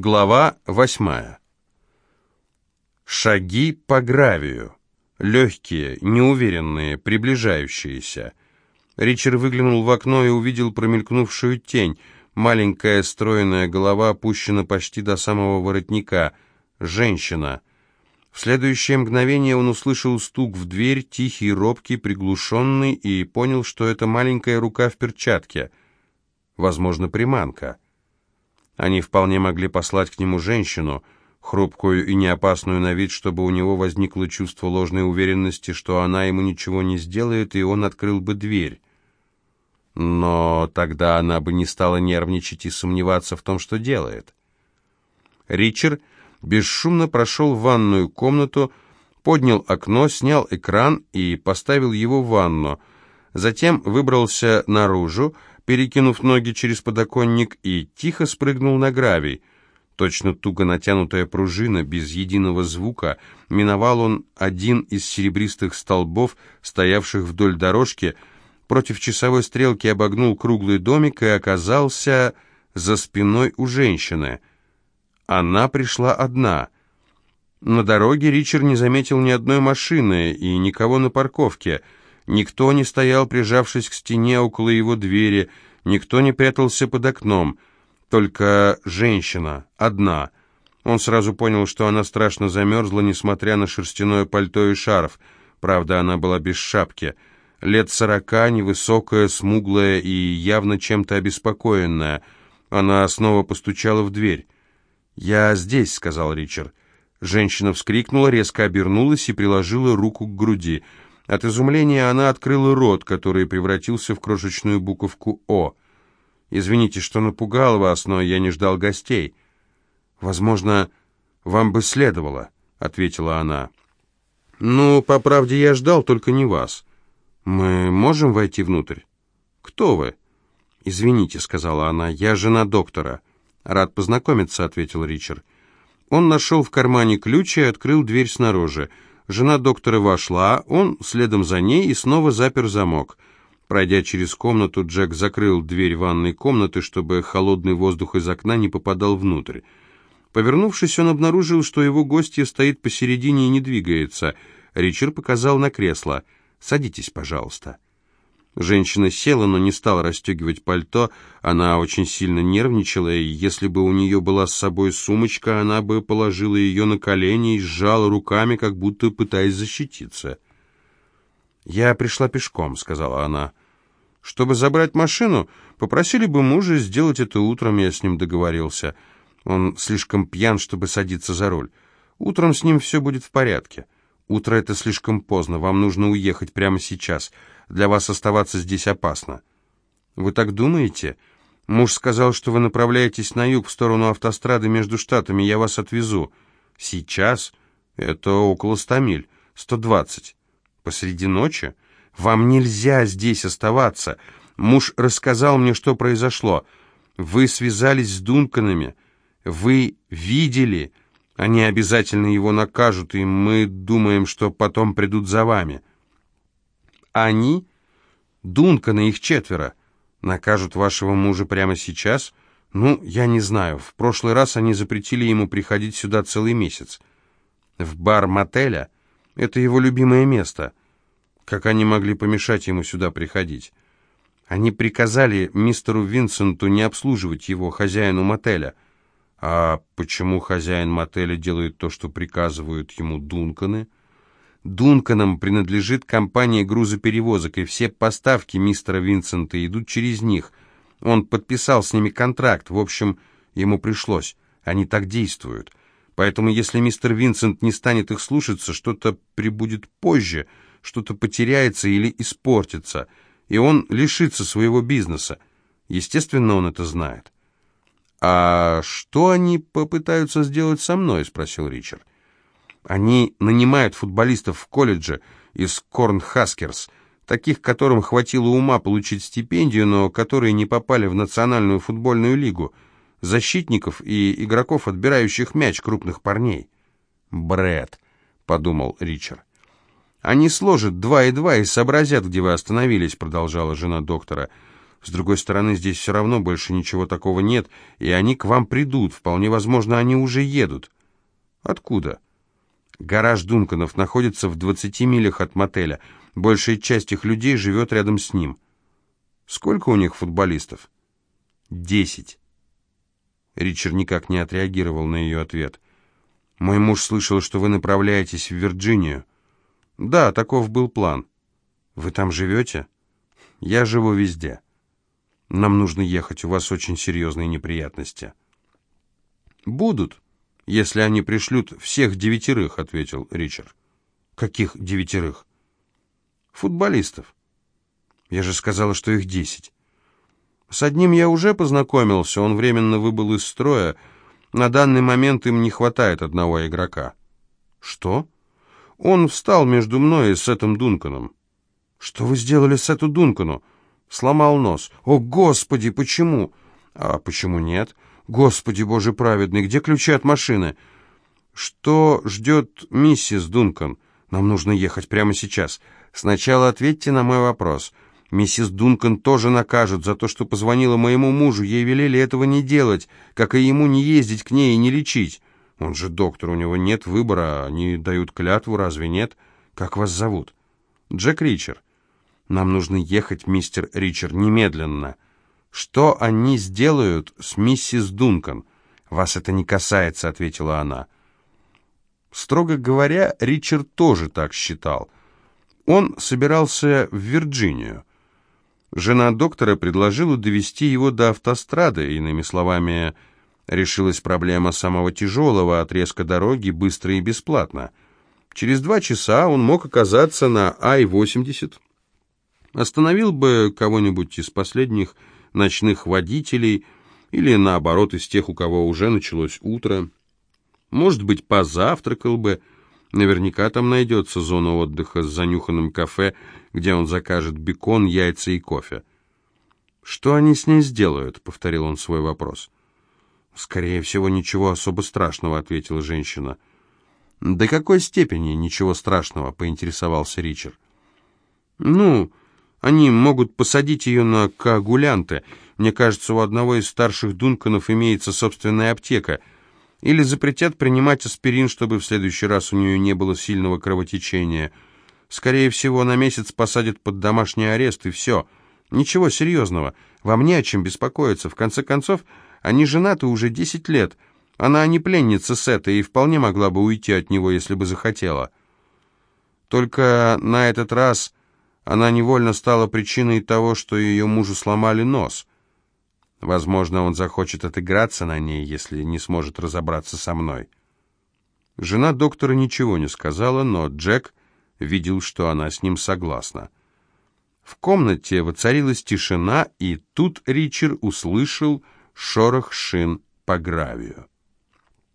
Глава восьмая. Шаги по гравию. Легкие, неуверенные, приближающиеся. Ричард выглянул в окно и увидел промелькнувшую тень. Маленькая стройная голова опущена почти до самого воротника. Женщина. В следующее мгновение он услышал стук в дверь, тихий, робкий, приглушенный, и понял, что это маленькая рука в перчатке. Возможно, приманка. Они вполне могли послать к нему женщину, хрупкую и неопасную на вид, чтобы у него возникло чувство ложной уверенности, что она ему ничего не сделает, и он открыл бы дверь. Но тогда она бы не стала нервничать и сомневаться в том, что делает. Ричард бесшумно прошел в ванную комнату, поднял окно, снял экран и поставил его в ванну. Затем выбрался наружу, перекинув ноги через подоконник, и тихо спрыгнул на гравий. Точно туго натянутая пружина, без единого звука, миновал он один из серебристых столбов, стоявших вдоль дорожки, против часовой стрелки обогнул круглый домик и оказался за спиной у женщины. Она пришла одна. На дороге Ричард не заметил ни одной машины и никого на парковке — Никто не стоял, прижавшись к стене около его двери, никто не прятался под окном, только женщина, одна. Он сразу понял, что она страшно замерзла, несмотря на шерстяное пальто и шарф. Правда, она была без шапки. Лет сорока, невысокая, смуглая и явно чем-то обеспокоенная. Она снова постучала в дверь. «Я здесь», — сказал Ричард. Женщина вскрикнула, резко обернулась и приложила руку к груди — от изумления она открыла рот, который превратился в крошечную буковку «О». «Извините, что напугал вас, но я не ждал гостей». «Возможно, вам бы следовало», — ответила она. «Ну, по правде, я ждал, только не вас. Мы можем войти внутрь?» «Кто вы?» «Извините», — сказала она, — «я жена доктора». «Рад познакомиться», — ответил Ричард. Он нашел в кармане ключ и открыл дверь снаружи. Жена доктора вошла, он следом за ней и снова запер замок. Пройдя через комнату, Джек закрыл дверь ванной комнаты, чтобы холодный воздух из окна не попадал внутрь. Повернувшись, он обнаружил, что его гостья стоит посередине и не двигается. Ричард показал на кресло. «Садитесь, пожалуйста». Женщина села, но не стала расстегивать пальто. Она очень сильно нервничала, и если бы у нее была с собой сумочка, она бы положила ее на колени и сжала руками, как будто пытаясь защититься. «Я пришла пешком», — сказала она. «Чтобы забрать машину, попросили бы мужа сделать это утром, я с ним договорился. Он слишком пьян, чтобы садиться за руль. Утром с ним все будет в порядке. Утро — это слишком поздно, вам нужно уехать прямо сейчас». Для вас оставаться здесь опасно». «Вы так думаете?» «Муж сказал, что вы направляетесь на юг, в сторону автострады между штатами. Я вас отвезу». «Сейчас?» «Это около ста миль. Сто двадцать». «Посреди ночи?» «Вам нельзя здесь оставаться. Муж рассказал мне, что произошло. Вы связались с Дунканами. Вы видели. Они обязательно его накажут, и мы думаем, что потом придут за вами». Они, Дункана, их четверо, накажут вашего мужа прямо сейчас? Ну, я не знаю. В прошлый раз они запретили ему приходить сюда целый месяц. В бар мотеля? Это его любимое место. Как они могли помешать ему сюда приходить? Они приказали мистеру Винсенту не обслуживать его, хозяину мотеля. А почему хозяин мотеля делает то, что приказывают ему Дунканы? Дунканам принадлежит компания грузоперевозок, и все поставки мистера Винсента идут через них. Он подписал с ними контракт, в общем, ему пришлось. Они так действуют. Поэтому если мистер Винсент не станет их слушаться, что-то прибудет позже, что-то потеряется или испортится, и он лишится своего бизнеса. Естественно, он это знает. «А что они попытаются сделать со мной?» — спросил Ричард. Они нанимают футболистов в колледже из Корнхаскерс, таких, которым хватило ума получить стипендию, но которые не попали в Национальную футбольную лигу, защитников и игроков, отбирающих мяч крупных парней. Бред, подумал Ричард. «Они сложат два и два и сообразят, где вы остановились», — продолжала жена доктора. С другой стороны, здесь все равно больше ничего такого нет, и они к вам придут. Вполне возможно, они уже едут. Откуда? Гараж Дунканов находится в 20 милях от мотеля. Большая часть их людей живет рядом с ним. Сколько у них футболистов? Десять. Ричард никак не отреагировал на ее ответ. «Мой муж слышал, что вы направляетесь в Вирджинию». «Да, таков был план». «Вы там живете?» «Я живу везде». «Нам нужно ехать, у вас очень серьезные неприятности». «Будут, если они пришлют всех девятерых», — ответил Ричард. «Каких девятерых?» «Футболистов». «Я же сказала, что их десять». С одним я уже познакомился, он временно выбыл из строя. На данный момент им не хватает одного игрока. Что? Он встал между мной и Сетом Дунканом. Что вы сделали Сету Дункану? Сломал нос. О, Господи, почему? А почему нет? Господи, Боже праведный, где ключи от машины? Что ждет миссис Дункан? Нам нужно ехать прямо сейчас. Сначала ответьте на мой вопрос. — Миссис Дункан тоже накажут за то, что позвонила моему мужу. Ей велели этого не делать, как и ему не ездить к ней и не лечить. Он же доктор, у него нет выбора, они дают клятву, разве нет? Как вас зовут? Джек Ричер. Нам нужно ехать, мистер Ричер, немедленно. Что они сделают с миссис Дункан? Вас это не касается, ответила она. Строго говоря, Ричард тоже так считал. Он собирался в Вирджинию. Жена доктора предложила довести его до автострады, иными словами, решилась проблема самого тяжелого отрезка дороги быстро и бесплатно. Через два часа он мог оказаться на Ай-80, остановил бы кого-нибудь из последних ночных водителей или, наоборот, из тех, у кого уже началось утро. Может быть, позавтракал бы, Наверняка там найдется зона отдыха с занюханным кафе, где он закажет бекон, яйца и кофе. «Что они с ней сделают?» — повторил он свой вопрос. «Скорее всего, ничего особо страшного», — ответила женщина. «До какой степени ничего страшного?» — поинтересовался Ричард. «Ну, они могут посадить ее на коагулянты. Мне кажется, у одного из старших Дунканов имеется собственная аптека — или запретят принимать аспирин, чтобы в следующий раз у нее не было сильного кровотечения. Скорее всего, на месяц посадят под домашний арест, и все. Ничего серьезного. Вам не о чем беспокоиться. В конце концов, они женаты уже десять лет. Она не пленница Сета и вполне могла бы уйти от него, если бы захотела. Только на этот раз она невольно стала причиной того, что ее мужу сломали нос. Возможно, он захочет отыграться на ней, если не сможет разобраться со мной. Жена доктора ничего не сказала, но Джек видел, что она с ним согласна. В комнате воцарилась тишина, и тут Ричард услышал шорох шин по гравию.